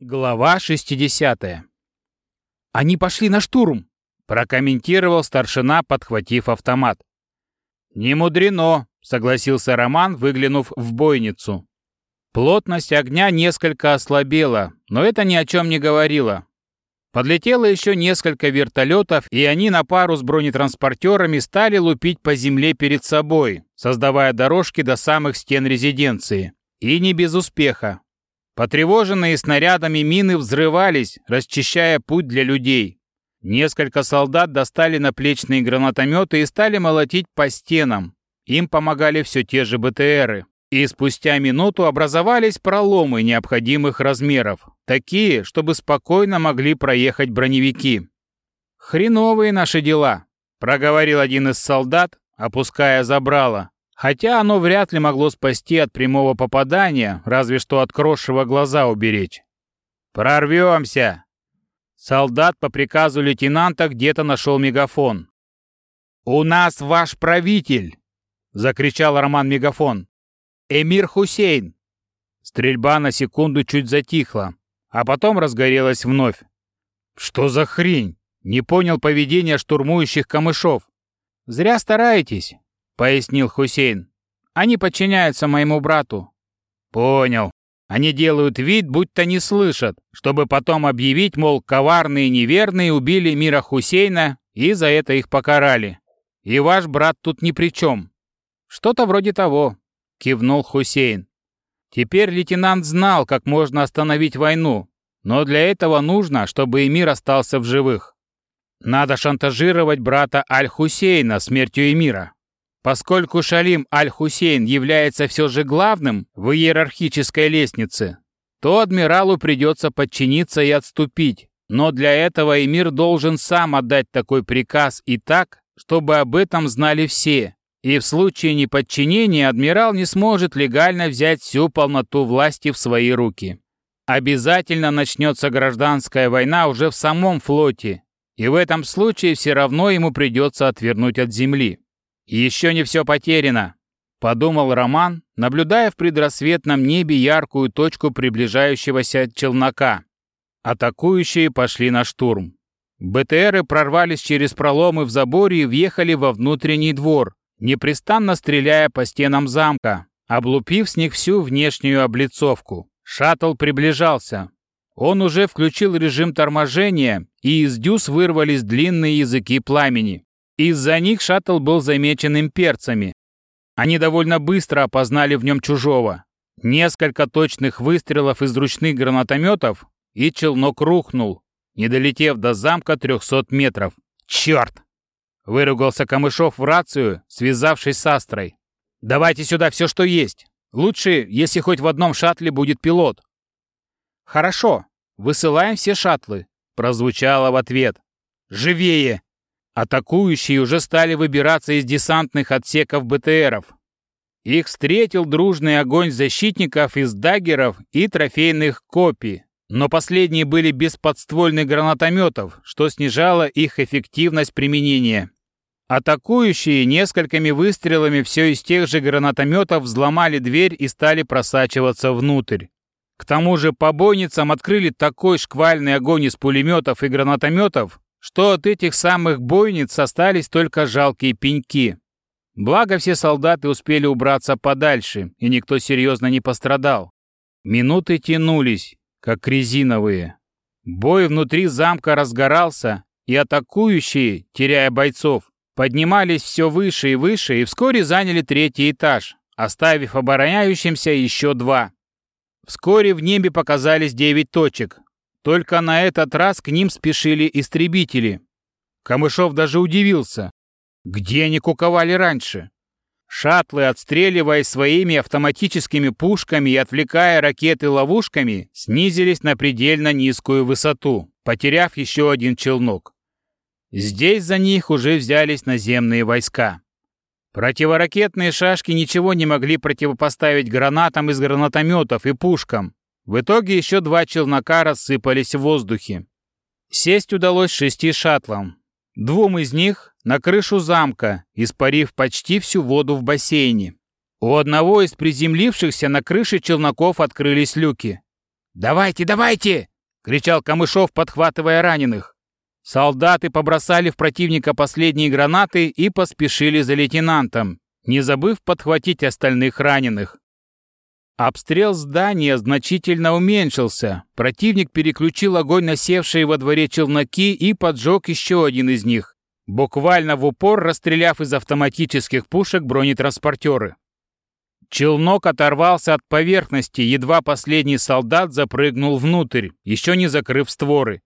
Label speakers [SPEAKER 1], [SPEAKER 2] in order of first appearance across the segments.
[SPEAKER 1] Глава 60. «Они пошли на штурм!» – прокомментировал старшина, подхватив автомат. «Не мудрено», – согласился Роман, выглянув в бойницу. Плотность огня несколько ослабела, но это ни о чем не говорило. Подлетело еще несколько вертолетов, и они на пару с бронетранспортерами стали лупить по земле перед собой, создавая дорожки до самых стен резиденции. И не без успеха. Потревоженные снарядами мины взрывались, расчищая путь для людей. Несколько солдат достали наплечные гранатометы и стали молотить по стенам. Им помогали все те же БТРы. И спустя минуту образовались проломы необходимых размеров, такие, чтобы спокойно могли проехать броневики. «Хреновые наши дела», — проговорил один из солдат, опуская забрало хотя оно вряд ли могло спасти от прямого попадания, разве что от крошего глаза уберечь. «Прорвемся!» Солдат по приказу лейтенанта где-то нашел мегафон. «У нас ваш правитель!» — закричал Роман Мегафон. «Эмир Хусейн!» Стрельба на секунду чуть затихла, а потом разгорелась вновь. «Что за хрень?» — не понял поведения штурмующих камышов. «Зря стараетесь пояснил Хусейн. Они подчиняются моему брату. Понял. Они делают вид, будто не слышат, чтобы потом объявить, мол, коварные неверные убили Мира Хусейна и за это их покарали. И ваш брат тут ни при чем. Что-то вроде того, кивнул Хусейн. Теперь лейтенант знал, как можно остановить войну, но для этого нужно, чтобы Эмир остался в живых. Надо шантажировать брата Аль-Хусейна смертью Эмира. Поскольку Шалим Аль-Хусейн является все же главным в иерархической лестнице, то адмиралу придется подчиниться и отступить. Но для этого эмир должен сам отдать такой приказ и так, чтобы об этом знали все. И в случае неподчинения адмирал не сможет легально взять всю полноту власти в свои руки. Обязательно начнется гражданская война уже в самом флоте, и в этом случае все равно ему придется отвернуть от земли. «Еще не все потеряно», — подумал Роман, наблюдая в предрассветном небе яркую точку приближающегося челнока. Атакующие пошли на штурм. БТРы прорвались через проломы в заборе и въехали во внутренний двор, непрестанно стреляя по стенам замка, облупив с них всю внешнюю облицовку. Шаттл приближался. Он уже включил режим торможения, и из дюз вырвались длинные языки пламени. Из-за них шаттл был замечен имперцами. Они довольно быстро опознали в нем чужого. Несколько точных выстрелов из ручных гранатометов, и челнок рухнул, не долетев до замка 300 метров. «Черт!» — выругался Камышов в рацию, связавшись с Астрой. «Давайте сюда все, что есть. Лучше, если хоть в одном шаттле будет пилот». «Хорошо, высылаем все шаттлы», — прозвучало в ответ. «Живее!» Атакующие уже стали выбираться из десантных отсеков БТРов. Их встретил дружный огонь защитников из даггеров и трофейных копий, но последние были без подствольных гранатометов, что снижало их эффективность применения. Атакующие несколькими выстрелами все из тех же гранатометов взломали дверь и стали просачиваться внутрь. К тому же по бойницам открыли такой шквальный огонь из пулеметов и гранатометов, что от этих самых бойниц остались только жалкие пеньки. Благо все солдаты успели убраться подальше, и никто серьезно не пострадал. Минуты тянулись, как резиновые. Бой внутри замка разгорался, и атакующие, теряя бойцов, поднимались все выше и выше и вскоре заняли третий этаж, оставив обороняющимся еще два. Вскоре в небе показались девять точек, только на этот раз к ним спешили истребители. Камышов даже удивился. Где они куковали раньше? Шаттлы, отстреливаясь своими автоматическими пушками и отвлекая ракеты ловушками, снизились на предельно низкую высоту, потеряв еще один челнок. Здесь за них уже взялись наземные войска. Противоракетные шашки ничего не могли противопоставить гранатам из гранатометов и пушкам, в итоге еще два челнока рассыпались в воздухе. Сесть удалось шести шаттлам. Двум из них на крышу замка, испарив почти всю воду в бассейне. У одного из приземлившихся на крыше челноков открылись люки. «Давайте, давайте!» — кричал Камышов, подхватывая раненых. Солдаты побросали в противника последние гранаты и поспешили за лейтенантом, не забыв подхватить остальных раненых. Обстрел здания значительно уменьшился. Противник переключил огонь на севшие во дворе челноки и поджег еще один из них, буквально в упор расстреляв из автоматических пушек бронетранспортеры. Челнок оторвался от поверхности, едва последний солдат запрыгнул внутрь, еще не закрыв створы.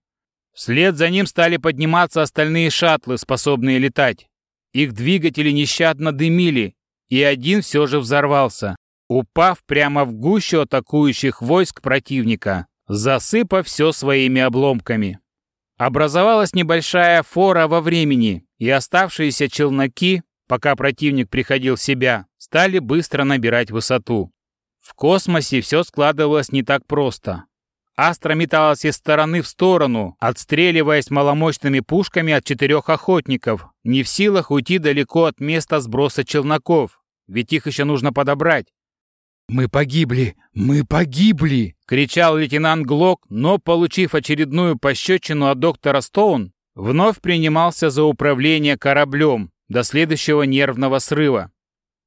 [SPEAKER 1] Вслед за ним стали подниматься остальные шаттлы, способные летать. Их двигатели нещадно дымили, и один все же взорвался, упав прямо в гущу атакующих войск противника, засыпав все своими обломками. Образовалась небольшая фора во времени, и оставшиеся челноки, пока противник приходил в себя, стали быстро набирать высоту. В космосе все складывалось не так просто. Астра металась из стороны в сторону, отстреливаясь маломощными пушками от четырех охотников, не в силах уйти далеко от места сброса челноков, ведь их еще нужно подобрать.
[SPEAKER 2] «Мы погибли! Мы погибли!»
[SPEAKER 1] — кричал лейтенант Глок, но, получив очередную пощечину от доктора Стоун, вновь принимался за управление кораблем до следующего нервного срыва.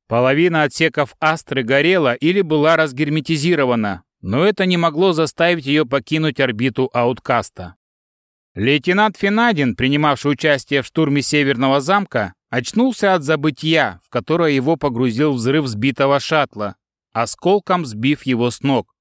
[SPEAKER 1] Половина отсеков «Астры» горела или была разгерметизирована, но это не могло заставить ее покинуть орбиту ауткаста. Лейтенант Финадин, принимавший участие в штурме Северного замка, очнулся от забытья, в которое его погрузил взрыв сбитого шаттла, осколком сбив его с ног.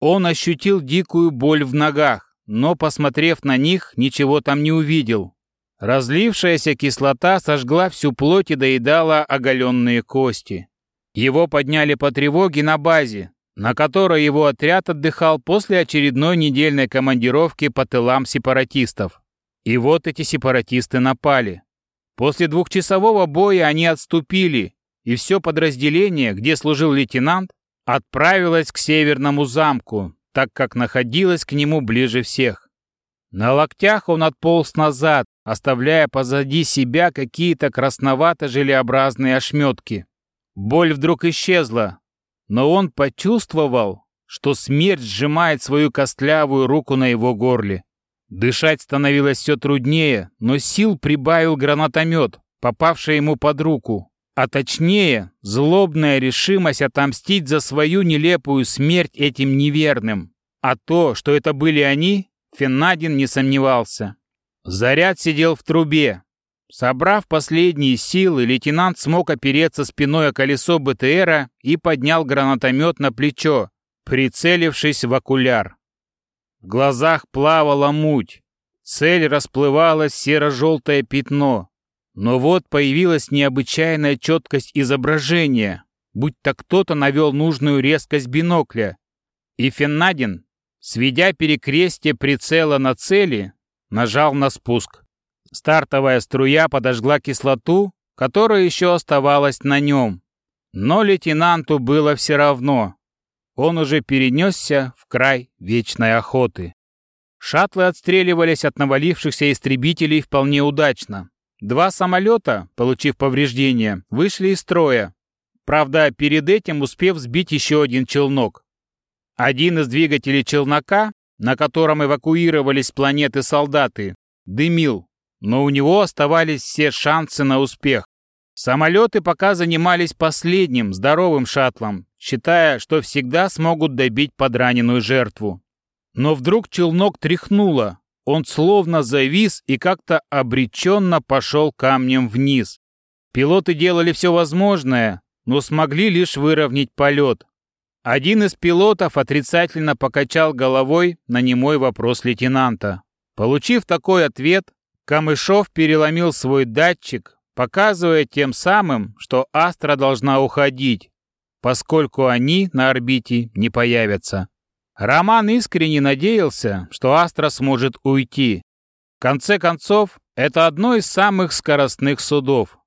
[SPEAKER 1] Он ощутил дикую боль в ногах, но, посмотрев на них, ничего там не увидел. Разлившаяся кислота сожгла всю плоть и доедала оголенные кости. Его подняли по тревоге на базе, на которой его отряд отдыхал после очередной недельной командировки по тылам сепаратистов. И вот эти сепаратисты напали. После двухчасового боя они отступили, и все подразделение, где служил лейтенант, отправилось к северному замку, так как находилось к нему ближе всех. На локтях он отполз назад, оставляя позади себя какие-то красновато-желеобразные ошметки. Боль вдруг исчезла, но он почувствовал, что смерть сжимает свою костлявую руку на его горле. Дышать становилось все труднее, но сил прибавил гранатомет, попавший ему под руку, а точнее, злобная решимость отомстить за свою нелепую смерть этим неверным. А то, что это были они, Феннадин не сомневался. Заряд сидел в трубе, Собрав последние силы, лейтенант смог опереться спиной о колесо БТРа и поднял гранатомет на плечо, прицелившись в окуляр. В глазах плавала муть. Цель расплывалась серо-желтое пятно. Но вот появилась необычайная четкость изображения, будто кто-то навел нужную резкость бинокля. И Феннадин, сведя перекрестие прицела на цели, нажал на спуск. Стартовая струя подожгла кислоту, которая еще оставалась на нем. Но лейтенанту было все равно. Он уже перенесся в край вечной охоты. Шаттлы отстреливались от навалившихся истребителей вполне удачно. Два самолета, получив повреждения, вышли из строя. Правда, перед этим успев сбить еще один челнок. Один из двигателей челнока, на котором эвакуировались планеты солдаты, дымил, но у него оставались все шансы на успех. Самолеты пока занимались последним, здоровым шаттлом, считая, что всегда смогут добить подраненную жертву. Но вдруг челнок тряхнуло, он словно завис и как-то обреченно пошел камнем вниз. Пилоты делали все возможное, но смогли лишь выровнять полет. Один из пилотов отрицательно покачал головой на немой вопрос лейтенанта. Получив такой ответ, Камышов переломил свой датчик, показывая тем самым, что Астра должна уходить, поскольку они на орбите не появятся. Роман искренне надеялся, что Астра сможет уйти. В конце концов, это одно из самых скоростных судов.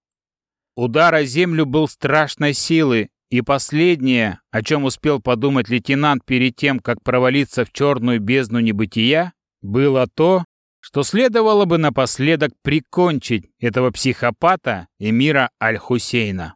[SPEAKER 1] Удар о землю был страшной силы, и последнее, о чем успел подумать лейтенант перед тем, как провалиться в черную бездну небытия, было то, что следовало бы напоследок прикончить этого психопата Эмира Аль-Хусейна.